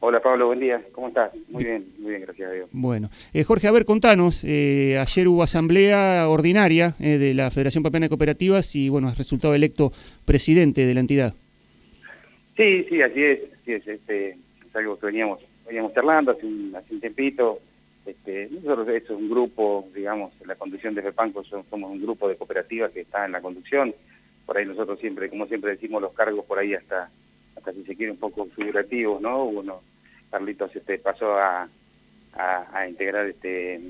Hola Pablo, buen día. ¿Cómo estás? Muy bien, muy bien, gracias a Dios. Bueno, eh, Jorge, a ver, contanos. Eh, ayer hubo asamblea ordinaria eh, de la Federación Papeana de Cooperativas y, bueno, has resultado electo presidente de la entidad. Sí, sí, así es. Así es, este, es algo que veníamos, veníamos charlando hace un, hace un tiempito. Este, nosotros es un grupo, digamos, la conducción de FEPANCO somos un grupo de cooperativas que está en la conducción. Por ahí nosotros siempre, como siempre decimos, los cargos por ahí hasta hasta si se quiere un poco figurativos, ¿no? Uno, Carlitos este, pasó a, a, integrar este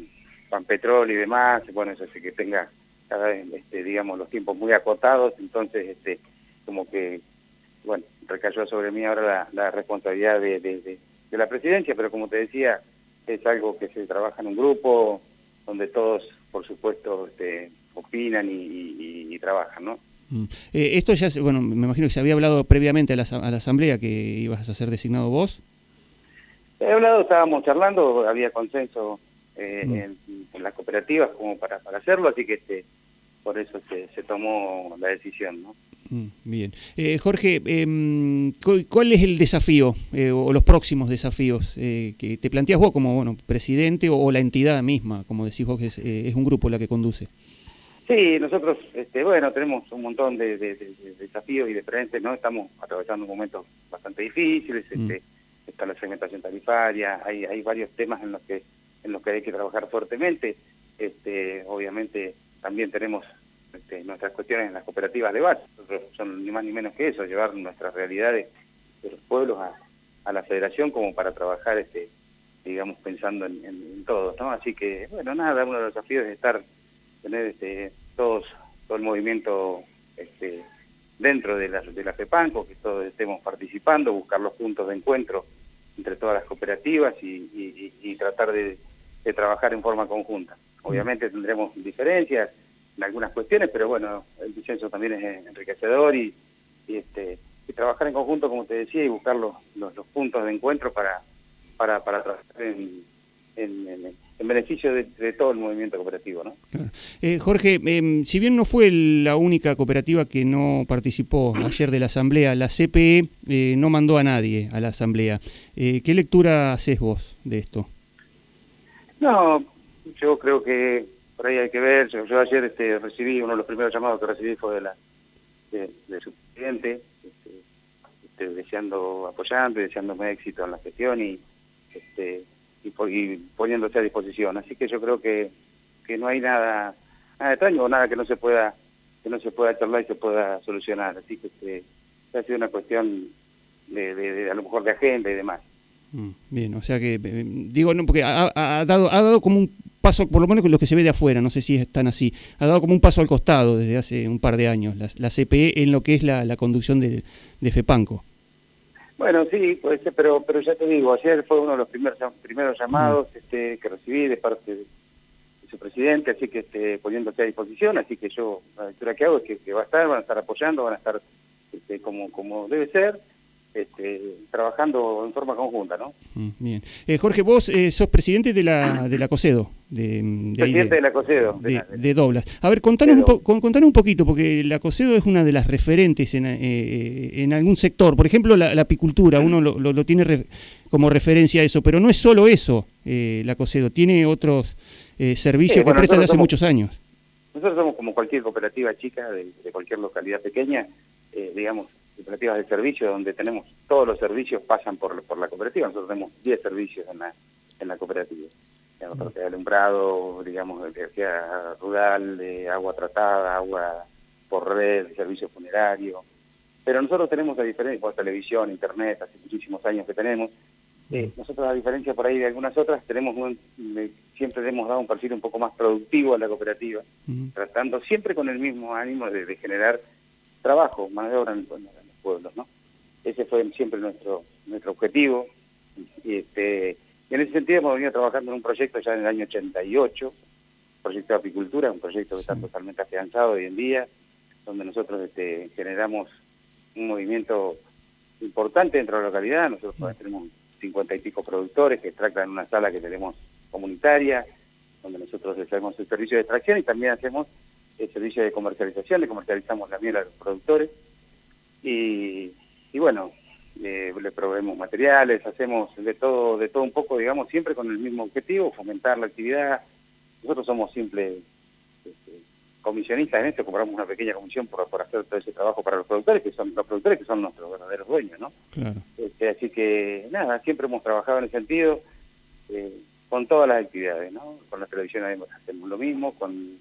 Petrol y demás, bueno, eso hace que tenga cada vez, este, digamos, los tiempos muy acotados, entonces, este, como que, bueno, recayó sobre mí ahora la, responsabilidad de, de, la presidencia, pero como te decía, es algo que se trabaja en un grupo donde todos, por supuesto, este, opinan y trabajan, ¿no? Mm. Eh, esto ya, bueno, me imagino que se había hablado previamente a la, asamblea que ibas a ser designado vos. He hablado, estábamos charlando, había consenso eh, mm. en, las cooperativas como para, para hacerlo, así que este, por eso se, se tomó la decisión, ¿no? Mm, bien. Eh, Jorge, em, ¿cuál es el desafío o los próximos desafíos que te planteas vos como bueno, presidente o, la entidad misma, como decís vos que es, es un grupo la que conduce? Sí, nosotros, este, bueno, tenemos un montón de, desafíos y de frentes, ¿no? Estamos atravesando momentos bastante difíciles, mm. este, está la segmentación tarifaria, hay, hay varios temas en los que en los que hay que trabajar fuertemente. Este, obviamente también tenemos este, nuestras cuestiones en las cooperativas de base, son ni más ni menos que eso, llevar nuestras realidades de los pueblos a, la federación como para trabajar, este, digamos, pensando en, en todos, ¿no? Así que, bueno, nada, uno de los desafíos es estar tener este, todos, todo el movimiento este, dentro de la, de la FEPANCO, que todos estemos participando, buscar los puntos de encuentro entre todas las cooperativas y, tratar de, trabajar en forma conjunta. Obviamente tendremos diferencias en algunas cuestiones, pero bueno, el disenso también es enriquecedor y, este, trabajar en conjunto, como te decía, y buscar los, los, puntos de encuentro para, para, para trabajar en, en en beneficio de, todo el movimiento cooperativo. ¿no? Eh, Jorge, em, si bien no fue la única cooperativa que no participó ayer de la Asamblea, la CPE eh, no mandó a nadie a la Asamblea. Eh, ¿Qué lectura haces vos de esto? No, yo creo que por ahí hay que ver. Yo, ayer este, recibí, uno de los primeros llamados que recibí fue de, la, de, su presidente, este, este, deseando, apoyando y deseándome éxito en la gestión y... Este, y, poniéndose a disposición. Así que yo creo que, que no hay nada, nada extraño o nada que no se pueda que no se pueda charlar y se pueda solucionar. Así que este, ha sido una cuestión de, de, a lo mejor de agenda y demás. Mm, bien, o sea que, eh, digo, no, porque ha, dado, ha dado como un paso, por lo menos lo que se ve de afuera, no sé si es tan así, ha dado como un paso al costado desde hace un par de años, la, la CPE en lo que es la, la conducción de, de FEPANCO. Bueno, sí, puede ser, pero, pero ya te digo, ayer fue uno de los primeros, primeros llamados este, que recibí de parte de, su presidente, así que este, poniéndose a disposición, así que yo, la lectura que hago es que, que va a estar, van a estar apoyando, van a estar este, como, como debe ser, este, trabajando en forma conjunta, ¿no? Mm, bien. Eh, Jorge, vos eh, sos presidente de la, de la COSEDO. De, presidente de, la COSEDO. De, Doblas. A ver, contanos un, un poquito, porque la COSEDO es una de las referentes en, eh, en algún sector. Por ejemplo, la, apicultura, uno lo, lo, tiene como referencia a eso, pero no es solo eso la COSEDO, tiene otros servicios que presta desde hace muchos años. Nosotros somos como cualquier cooperativa chica de, cualquier localidad pequeña, digamos, cooperativas de servicio donde tenemos todos los servicios pasan por, por la cooperativa. Nosotros tenemos 10 servicios en la, en la cooperativa. Digamos, de alumbrado, digamos, de energía rural, de agua tratada, agua por red, servicio funerario. Pero nosotros tenemos la diferencia, por televisión, internet, hace muchísimos años que tenemos. Nosotros, a diferencia por ahí de algunas otras, tenemos siempre hemos dado un perfil un poco más productivo a la cooperativa, tratando siempre con el mismo ánimo de, generar trabajo, más de obra en, en, pueblos, ¿no? Ese fue siempre nuestro nuestro objetivo. Y, este, en ese sentido hemos venido trabajando en un proyecto ya en el año 88, proyecto de apicultura, un proyecto que está totalmente afianzado hoy en día, donde nosotros este, generamos un movimiento importante dentro de la localidad. Nosotros tenemos cincuenta y pico productores que extractan una sala que tenemos comunitaria, donde nosotros hacemos el servicio de extracción y también hacemos el servicio de comercialización, le comercializamos la miel a los productores. Y, bueno, le proveemos materiales, hacemos de todo, de todo un poco, digamos, siempre con el mismo objetivo, fomentar la actividad. Nosotros somos simples este, comisionistas en esto, compramos una pequeña comisión por, hacer todo ese trabajo para los productores, que son los productores que son nuestros verdaderos dueños, ¿no? Claro. Este, así que, nada, siempre hemos trabajado en ese sentido, eh, con todas las actividades, ¿no? Con la televisión hacemos lo mismo, con,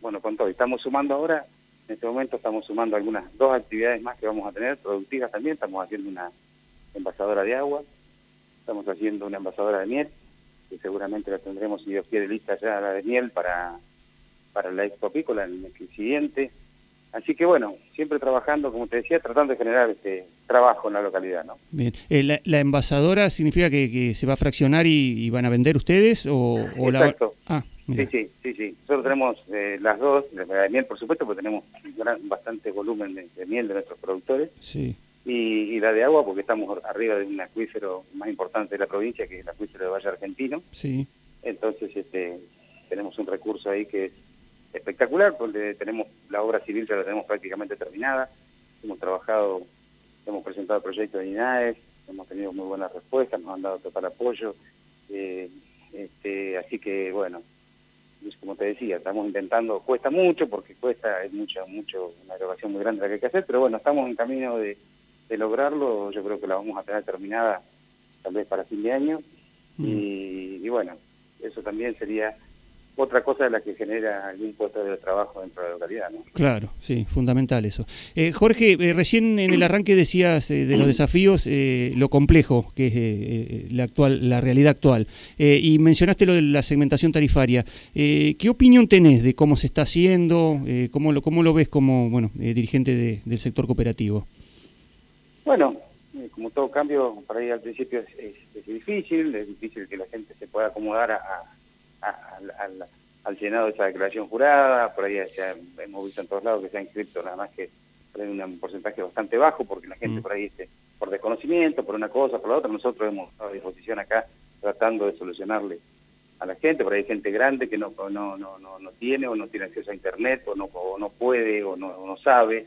bueno, con todo. Estamos sumando ahora en este momento estamos sumando algunas dos actividades más que vamos a tener, productivas también. Estamos haciendo una envasadora de agua, estamos haciendo una envasadora de miel, que seguramente la tendremos, si Dios quiere, lista ya la de miel para, para la expopícola en el siguiente. Así que bueno, siempre trabajando, como te decía, tratando de generar este trabajo en la localidad, ¿no? Bien. Eh, la, envasadora significa que, se va a fraccionar y, van a vender ustedes o, Exacto. Ah, Sí, sí, sí, sí. Nosotros tenemos eh, las dos, la de miel por supuesto, porque tenemos bastante volumen de, miel de nuestros productores. Sí. Y, la de agua, porque estamos arriba de un acuífero más importante de la provincia, que es el acuífero de Valle Argentino. Sí. Entonces, este, tenemos un recurso ahí que es espectacular, porque tenemos la obra civil ya la tenemos prácticamente terminada. Hemos trabajado, hemos presentado proyectos de INAES, hemos tenido muy buenas respuestas, nos han dado total apoyo. Eh, este, así que, bueno, como te decía, estamos intentando, cuesta mucho porque cuesta, es mucho, mucho, una erogación muy grande la que hay que hacer, pero bueno, estamos en camino de, lograrlo, yo creo que la vamos a tener terminada tal vez para fin de año, mm. y, bueno, eso también sería otra cosa de la que genera algún puesto de trabajo dentro de la localidad. ¿no? Claro, sí, fundamental eso. Eh, Jorge, eh, recién en el arranque decías eh, de los desafíos lo complejo que es la, actual, la realidad actual y mencionaste lo de la segmentación tarifaria. ¿Qué opinión tenés de cómo se está haciendo? ¿cómo, lo, ¿Cómo lo ves como bueno dirigente del sector cooperativo? Bueno, como todo cambio, para ahí al principio es, difícil, es difícil que la gente se pueda acomodar a al, al, llenado de esa declaración jurada, por ahí ya hemos visto en todos lados que se ha inscrito nada más que por un porcentaje bastante bajo, porque la gente mm. por ahí, este, por desconocimiento, por una cosa, por la otra, nosotros hemos estado a disposición acá tratando de solucionarle a la gente, por ahí hay gente grande que no, no, no, no, tiene o no tiene acceso a internet o no, no puede o no, no sabe.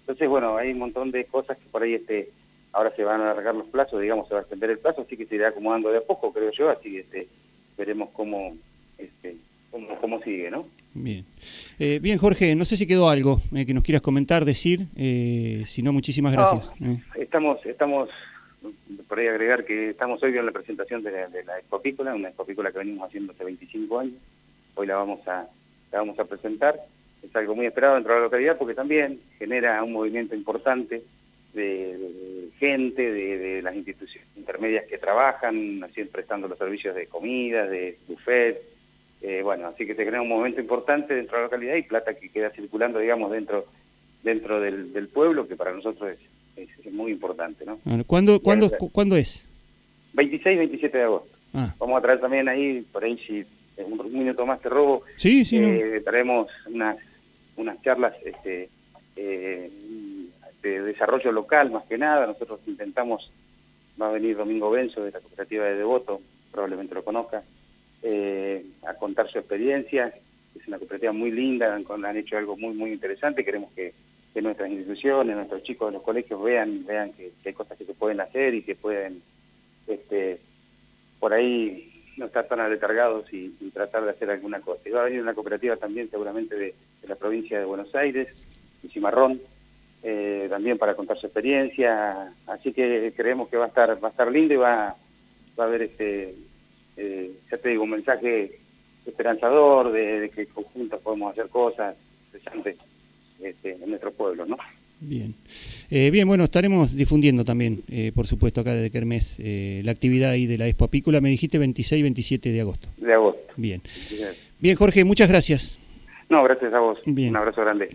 Entonces, bueno, hay un montón de cosas que por ahí este, ahora se van a alargar los plazos, digamos, se va a extender el plazo, así que se irá acomodando de a poco, creo yo, así que este, veremos cómo, este, cómo, sigue, ¿no? Bien. Eh, bien, Jorge, no sé si quedó algo eh, que nos quieras comentar, decir, eh, si no, muchísimas gracias. estamos, estamos, por ahí agregar que estamos hoy en la presentación de la, de la expopícola, una expopícola que venimos haciendo hace 25 años, hoy la vamos a, la vamos a presentar, es algo muy esperado dentro de la localidad porque también genera un movimiento importante de, gente, de, las instituciones intermedias que trabajan, así prestando los servicios de comida, de buffet, eh, bueno, así que se crea un momento importante dentro de la localidad y plata que queda circulando, digamos, dentro dentro del, pueblo, que para nosotros es, es, muy importante, ¿no? ¿cuándo, ¿cuándo, ¿Cuándo es? 26 27 de agosto. Ah. Vamos a traer también ahí, por ahí si un, un minuto más te robo, sí, sí, eh, traemos unas, unas charlas este, eh, de desarrollo local más que nada, nosotros intentamos, va a venir Domingo Benzo de la cooperativa de Devoto, probablemente lo conozca, eh, a contar su experiencia. Es una cooperativa muy linda, han, hecho algo muy muy interesante. Queremos que, nuestras instituciones, nuestros chicos de los colegios vean vean que, hay cosas que se pueden hacer y que pueden este, por ahí no estar tan aletargados y, tratar de hacer alguna cosa. Y va a venir una cooperativa también seguramente de, la provincia de Buenos Aires, de Cimarrón, eh, también para contar su experiencia. Así que creemos que va a estar va a estar lindo y va, va a haber este eh, ya te digo, un mensaje esperanzador de, que conjuntos podemos hacer cosas interesantes este, en nuestro pueblo, ¿no? Bien. Eh, bien, bueno, estaremos difundiendo también, eh, por supuesto, acá desde Kermés, eh, la actividad ahí de la Expo Apícola. Me dijiste 26 y 27 de agosto. De agosto. Bien. Bien, Jorge, muchas gracias. No, gracias a vos. Un abrazo grande.